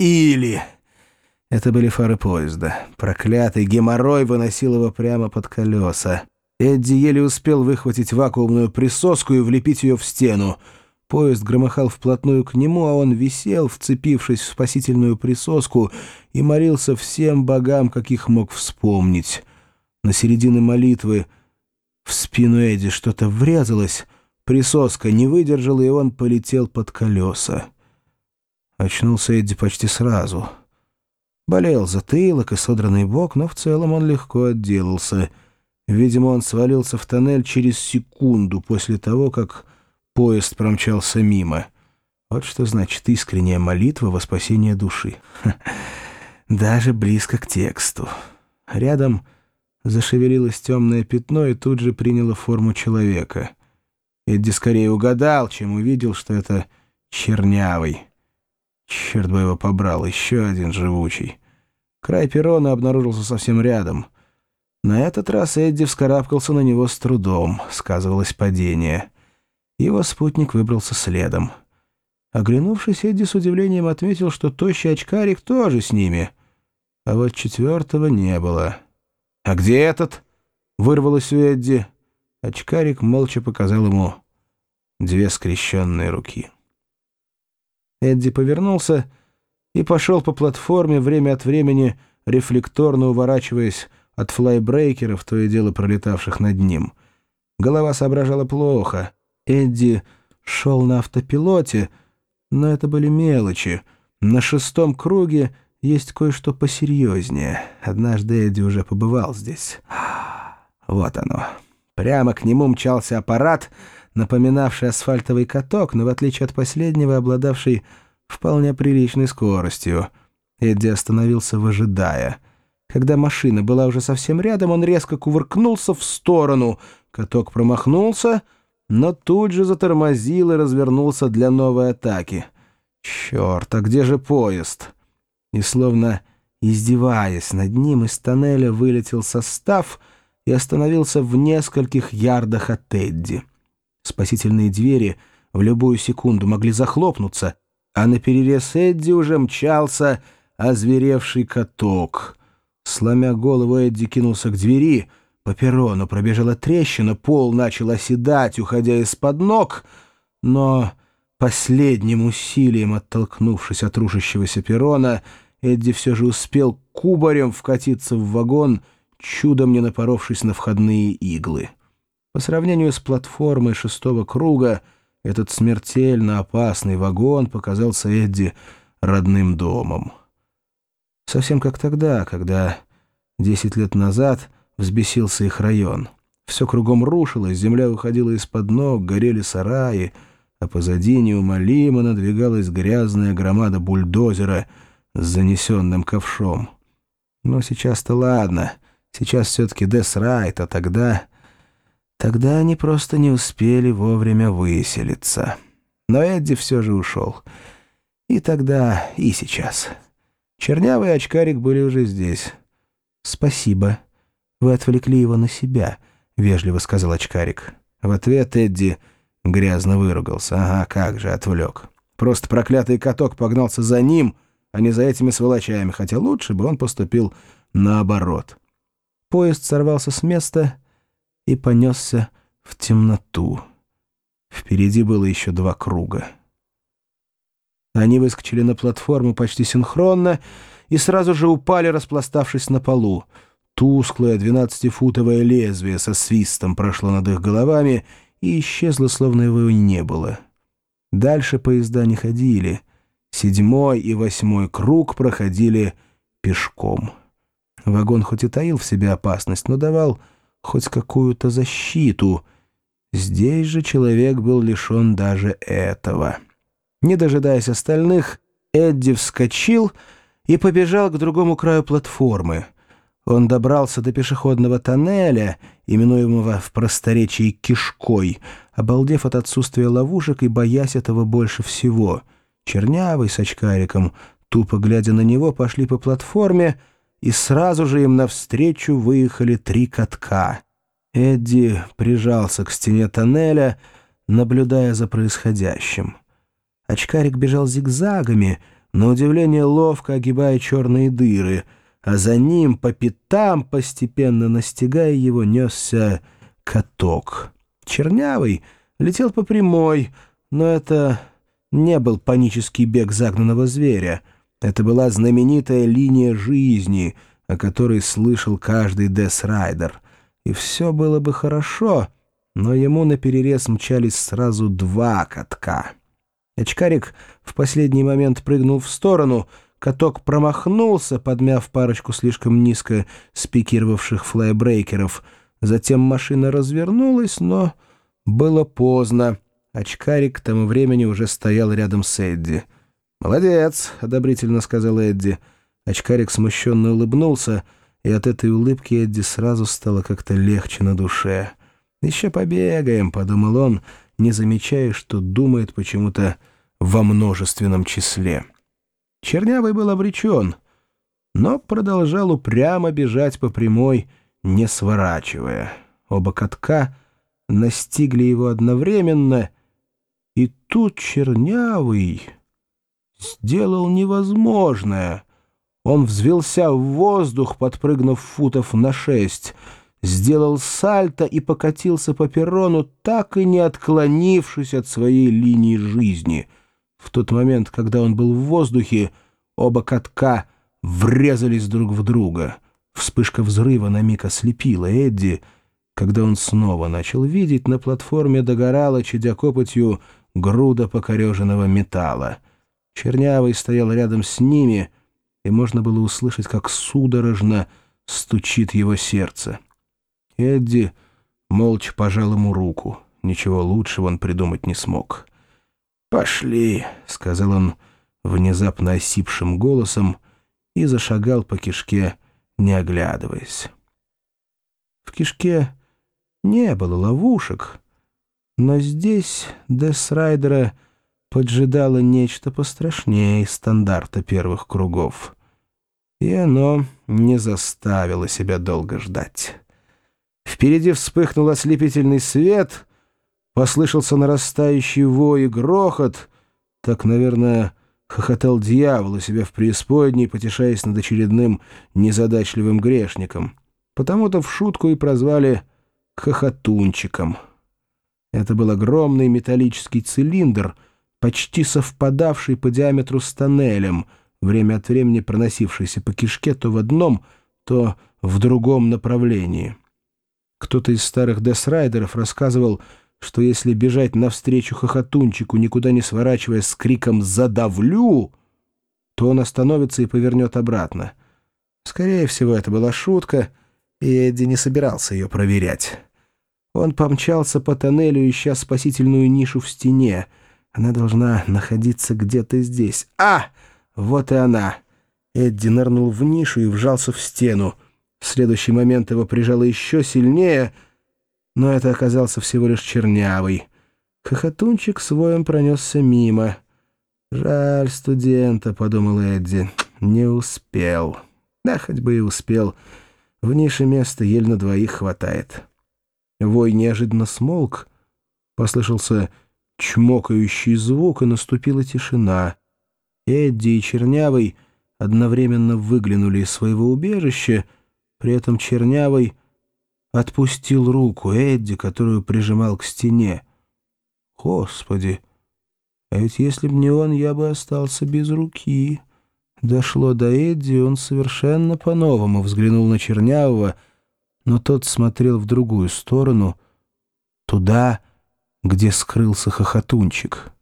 Или... Это были фары поезда. Проклятый геморрой выносил его прямо под колеса. Эдди еле успел выхватить вакуумную присоску и влепить ее в стену. Поезд громыхал вплотную к нему, а он висел, вцепившись в спасительную присоску, и молился всем богам, каких мог вспомнить. На середине молитвы в спину Эдди что-то врезалось, присоска не выдержала, и он полетел под колеса. Очнулся Эдди почти сразу. Болел затылок и содранный бок, но в целом он легко отделался. Видимо, он свалился в тоннель через секунду после того, как поезд промчался мимо. Вот что значит искренняя молитва во спасение души. Даже близко к тексту. Рядом зашевелилось темное пятно и тут же приняло форму человека. Эдди скорее угадал, чем увидел, что это чернявый. Черт бы его побрал, еще один живучий. Край перрона обнаружился совсем рядом. На этот раз Эдди вскарабкался на него с трудом, сказывалось падение. Его спутник выбрался следом. Оглянувшись, Эдди с удивлением отметил, что тощий очкарик тоже с ними. А вот четвертого не было. «А где этот?» — вырвалось у Эдди. Очкарик молча показал ему две скрещенные руки. Эдди повернулся и пошел по платформе, время от времени рефлекторно уворачиваясь от флайбрейкеров, то и дело пролетавших над ним. Голова соображала плохо. Эдди шел на автопилоте, но это были мелочи. На шестом круге есть кое-что посерьезнее. Однажды Эдди уже побывал здесь. Вот оно. Прямо к нему мчался аппарат, напоминавший асфальтовый каток, но в отличие от последнего, обладавший вполне приличной скоростью. Эдди остановился, выжидая. Когда машина была уже совсем рядом, он резко кувыркнулся в сторону. Каток промахнулся, но тут же затормозил и развернулся для новой атаки. «Черт, а где же поезд?» и, словно издеваясь над ним, из тоннеля вылетел состав и остановился в нескольких ярдах от Эдди. Спасительные двери в любую секунду могли захлопнуться, а на перерез Эдди уже мчался озверевший каток. Сломя голову, Эдди кинулся к двери, по перрону пробежала трещина, пол начал оседать, уходя из-под ног, но Последним усилием оттолкнувшись от рушащегося перрона, Эдди все же успел кубарем вкатиться в вагон, чудом не напоровшись на входные иглы. По сравнению с платформой шестого круга, этот смертельно опасный вагон показался Эдди родным домом. Совсем как тогда, когда десять лет назад взбесился их район. Все кругом рушилось, земля уходила из-под ног, горели сараи — а позади неумолимо надвигалась грязная громада бульдозера с занесенным ковшом. Но сейчас-то ладно, сейчас все-таки Десрайт, а тогда... Тогда они просто не успели вовремя выселиться. Но Эдди все же ушел. И тогда, и сейчас. Чернявый очкарик были уже здесь. «Спасибо. Вы отвлекли его на себя», — вежливо сказал очкарик. В ответ Эдди Грязно выругался. Ага, как же, отвлек. Просто проклятый каток погнался за ним, а не за этими сволочами, хотя лучше бы он поступил наоборот. Поезд сорвался с места и понесся в темноту. Впереди было еще два круга. Они выскочили на платформу почти синхронно и сразу же упали, распластавшись на полу. Тусклое двенадцатифутовое лезвие со свистом прошло над их головами — и исчезла, словно его и не было. Дальше поезда не ходили. Седьмой и восьмой круг проходили пешком. Вагон хоть и таил в себе опасность, но давал хоть какую-то защиту. Здесь же человек был лишен даже этого. Не дожидаясь остальных, Эдди вскочил и побежал к другому краю платформы — он добрался до пешеходного тоннеля, именуемого в просторечии «кишкой», обалдев от отсутствия ловушек и боясь этого больше всего. Чернявый с очкариком, тупо глядя на него, пошли по платформе, и сразу же им навстречу выехали три катка. Эдди прижался к стене тоннеля, наблюдая за происходящим. Очкарик бежал зигзагами, на удивление ловко огибая черные дыры, а за ним по пятам, постепенно настигая его, несся каток. Чернявый летел по прямой, но это не был панический бег загнанного зверя. Это была знаменитая линия жизни, о которой слышал каждый Десрайдер. И все было бы хорошо, но ему наперерез мчались сразу два катка. Очкарик в последний момент прыгнул в сторону, каток промахнулся, подмяв парочку слишком низко спикировавших флайбрейкеров. Затем машина развернулась, но было поздно. Очкарик к тому времени уже стоял рядом с Эдди. «Молодец!» — одобрительно сказал Эдди. Очкарик смущенно улыбнулся, и от этой улыбки Эдди сразу стало как-то легче на душе. «Еще побегаем», — подумал он, не замечая, что думает почему-то во множественном числе. Чернявый был обречен, но продолжал упрямо бежать по прямой, не сворачивая. Оба катка настигли его одновременно, и тут Чернявый сделал невозможное. Он взвелся в воздух, подпрыгнув футов на шесть — сделал сальто и покатился по перрону, так и не отклонившись от своей линии жизни. В тот момент, когда он был в воздухе, оба катка врезались друг в друга. Вспышка взрыва на миг ослепила Эдди, когда он снова начал видеть, на платформе догорала, чадя копотью, груда покореженного металла. Чернявый стоял рядом с ними, и можно было услышать, как судорожно стучит его сердце. Эдди молча пожал ему руку. Ничего лучшего он придумать не смог. «Пошли», — сказал он внезапно осипшим голосом и зашагал по кишке, не оглядываясь. В кишке не было ловушек, но здесь Десрайдера поджидало нечто пострашнее стандарта первых кругов. И оно не заставило себя долго ждать. Впереди вспыхнул ослепительный свет, послышался нарастающий вой и грохот. Так, наверное, хохотал дьявол у себя в преисподней, потешаясь над очередным незадачливым грешником. Потому-то в шутку и прозвали «хохотунчиком». Это был огромный металлический цилиндр, почти совпадавший по диаметру с тоннелем, время от времени проносившийся по кишке то в одном, то в другом направлении. Кто-то из старых десрайдеров рассказывал, что если бежать навстречу хохотунчику, никуда не сворачивая с криком «Задавлю!», то он остановится и повернет обратно. Скорее всего, это была шутка, и Эдди не собирался ее проверять. Он помчался по тоннелю, ища спасительную нишу в стене. Она должна находиться где-то здесь. А! Вот и она! Эдди нырнул в нишу и вжался в стену. В следующий момент его прижало еще сильнее, но это оказался всего лишь чернявый. Хохотунчик своим пронесся мимо. «Жаль студента», — подумал Эдди. «Не успел». Да, хоть бы и успел. В нише места еле на двоих хватает. Вой неожиданно смолк. Послышался чмокающий звук, и наступила тишина. Эдди и Чернявый одновременно выглянули из своего убежища, при этом Чернявый отпустил руку Эдди, которую прижимал к стене. Господи, а ведь если б не он, я бы остался без руки. Дошло до Эдди, он совершенно по-новому взглянул на Чернявого, но тот смотрел в другую сторону, туда, где скрылся хохотунчик.